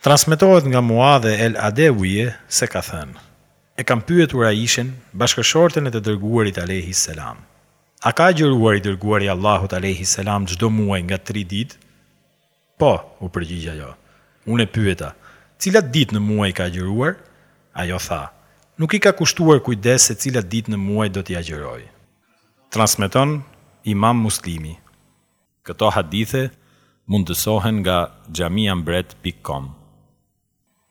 Transmetohet nga Muadhe El Adewije se ka thënë, E kam pyetur Aishen, bashkëshorten e të Dërguarit alejhi selam, A ka agjëruar i Dërguari i Allahut alejhi selam çdo muaj nga tri ditë? Po, u përgjigj ajo. Unë e pyeta, Cilat ditë në muaj ka agjëruar? Ajo tha, Nuk i ka kushtuar kujdes se cilat ditë në muaj do t'i agjërojë. Transmeton Imam Muslimi. Këto hadithe mundësohen nga xhamiambret pikë kom.